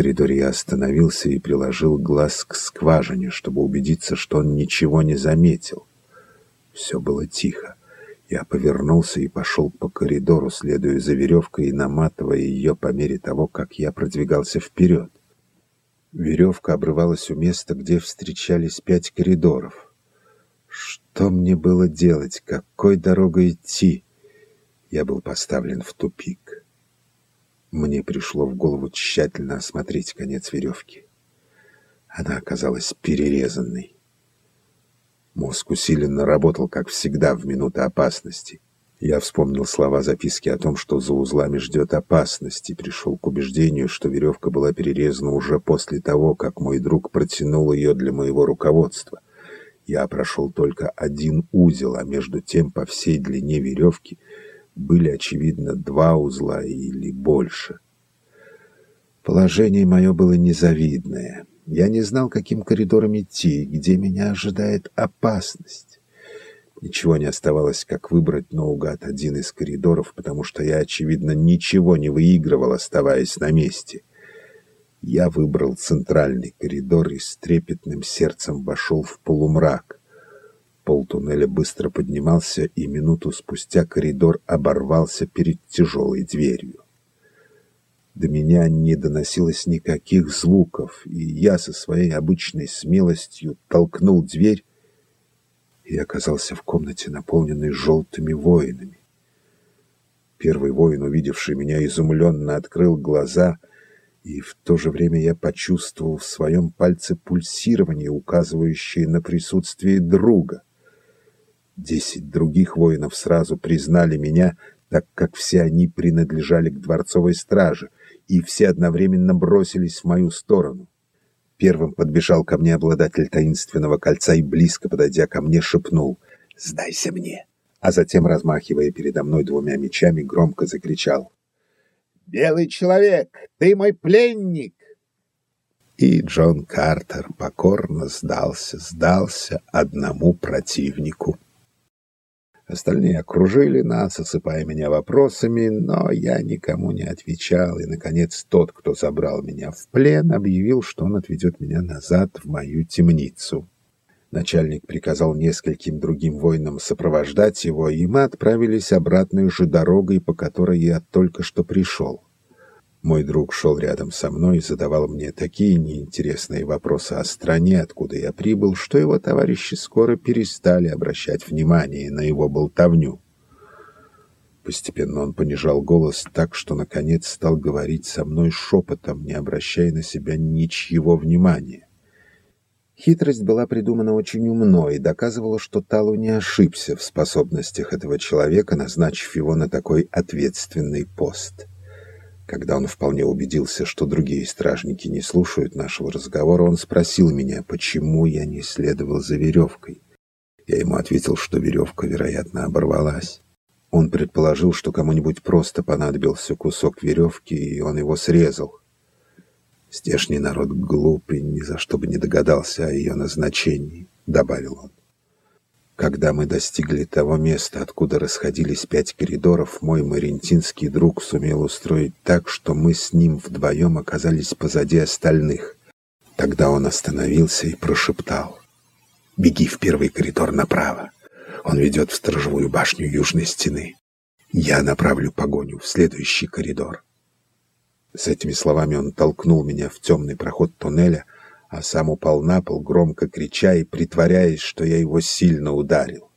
коридоре я остановился и приложил глаз к скважине, чтобы убедиться, что он ничего не заметил. Все было тихо. Я повернулся и пошел по коридору, следуя за веревкой и наматывая ее по мере того, как я продвигался вперед. Веревка обрывалась у места, где встречались пять коридоров. Что мне было делать? Какой дорогой идти? Я был поставлен в тупик. Мне пришло в голову тщательно осмотреть конец веревки. Она оказалась перерезанной. Мозг усиленно работал, как всегда, в минуты опасности. Я вспомнил слова записки о том, что за узлами ждет опасность, и пришел к убеждению, что веревка была перерезана уже после того, как мой друг протянул ее для моего руководства. Я прошел только один узел, а между тем по всей длине веревки были, очевидно, два узла или больше. Положение мое было незавидное. Я не знал, каким коридором идти, где меня ожидает опасность. Ничего не оставалось, как выбрать наугад один из коридоров, потому что я, очевидно, ничего не выигрывал, оставаясь на месте. Я выбрал центральный коридор и с трепетным сердцем вошел в полумрак. Пол туннеля быстро поднимался, и минуту спустя коридор оборвался перед тяжелой дверью. До меня не доносилось никаких звуков, и я со своей обычной смелостью толкнул дверь и оказался в комнате, наполненной желтыми воинами. Первый воин, увидевший меня, изумленно открыл глаза, и в то же время я почувствовал в своем пальце пульсирование, указывающее на присутствие друга. Десять других воинов сразу признали меня, так как все они принадлежали к дворцовой страже — и все одновременно бросились в мою сторону. Первым подбежал ко мне обладатель таинственного кольца и, близко подойдя ко мне, шепнул «Сдайся мне!» А затем, размахивая передо мной двумя мечами, громко закричал «Белый человек, ты мой пленник!» И Джон Картер покорно сдался, сдался одному противнику. Остальные окружили нас, осыпая меня вопросами, но я никому не отвечал, и, наконец, тот, кто забрал меня в плен, объявил, что он отведет меня назад в мою темницу. Начальник приказал нескольким другим воинам сопровождать его, и мы отправились обратной же дорогой, по которой я только что пришел. Мой друг шел рядом со мной и задавал мне такие неинтересные вопросы о стране, откуда я прибыл, что его товарищи скоро перестали обращать внимание на его болтовню. Постепенно он понижал голос так, что, наконец, стал говорить со мной шепотом, не обращая на себя ничьего внимания. Хитрость была придумана очень умно и доказывала, что Талу не ошибся в способностях этого человека, назначив его на такой ответственный пост. Когда он вполне убедился, что другие стражники не слушают нашего разговора, он спросил меня, почему я не следовал за веревкой. Я ему ответил, что веревка, вероятно, оборвалась. Он предположил, что кому-нибудь просто понадобился кусок веревки, и он его срезал. Здешний народ глупый, ни за что бы не догадался о ее назначении, — добавил он. Когда мы достигли того места, откуда расходились пять коридоров, мой марентинский друг сумел устроить так, что мы с ним вдвоем оказались позади остальных. Тогда он остановился и прошептал. «Беги в первый коридор направо. Он ведет в сторожевую башню южной стены. Я направлю погоню в следующий коридор». С этими словами он толкнул меня в темный проход туннеля, а сам упал на пол, громко крича и притворяясь, что я его сильно ударил.